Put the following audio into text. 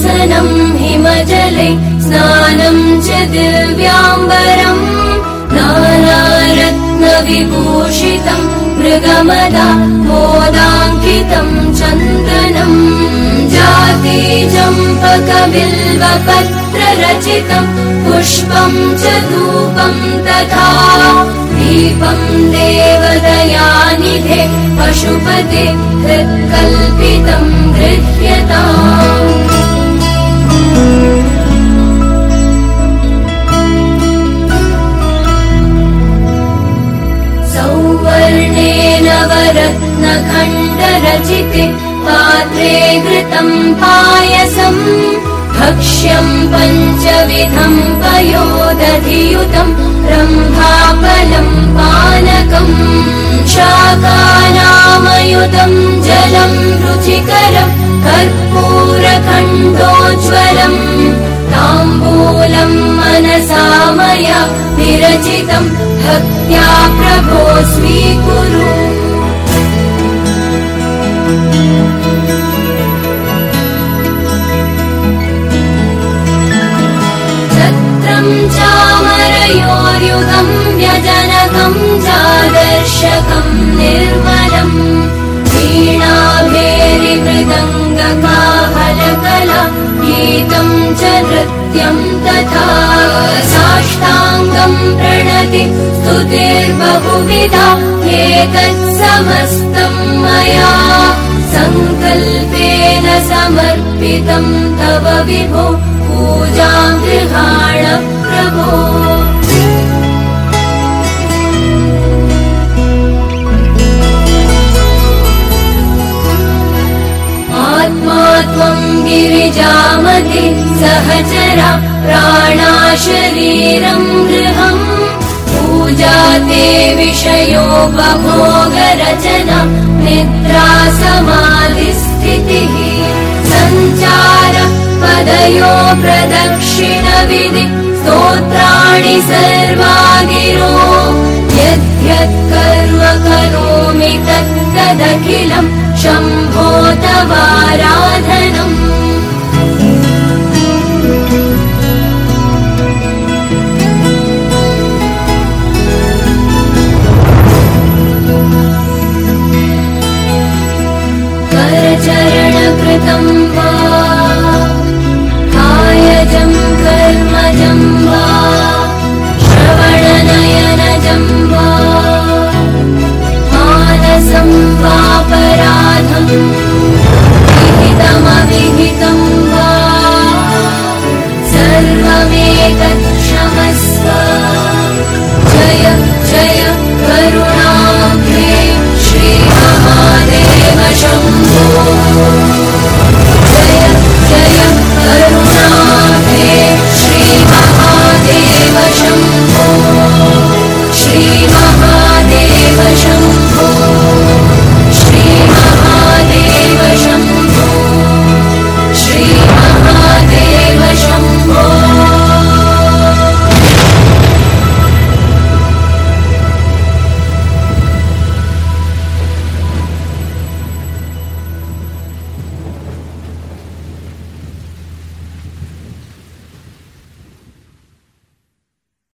दर्शनम् हिमजले स्नानम् च दिव्याम्बरम् नानारत्नविभूषितम् मृगमदा मोदाङ्कितम् चन्दनम् जाति चम्पकबिल्वपत्ररचितम् पुष्पम् च धूपम् तथा दीपम् देवदयानिधे पशुपते हृत्कल्पितम् गृह्यताम् सौवर्णेन वरत्नखण्डरचिते पात्रे घृतम् पायसम् भक्ष्यम् पञ्चविधम् पयोदधियुतम् रम्भाफलम् पानकम् शाकानामयुतम् जलम् रुचिकरम् कर्पूरखण्डोज्ज्वलम् ताम्बूलम् मनसा मया विरचितम् भक्त्या प्रभो स्वीकुरु छत्रम् चामरयोर्युगम् वीणाभेरिमृदङ्गकाहलकला गीतम् च नृत्यम् तथा साष्टाङ्गम् प्रणति स्तुतिर्बहुविधा एतत् समस्तम् मया सङ्कल्पेन समर्पितम् तव विभो पूजाम् गृहाण प्रभो सहचरा प्राणा शरीरम् गृहम् पूजा ते विषयोपभोगरचना निद्रा समाधिस्थितिः। सञ्चार पदयो प्रदक्षिणविधि स्तोत्राणि सर्वागिरो यद्यत् कर्म करोमि तत्तदखिलम् शम्भो तवाराधनम्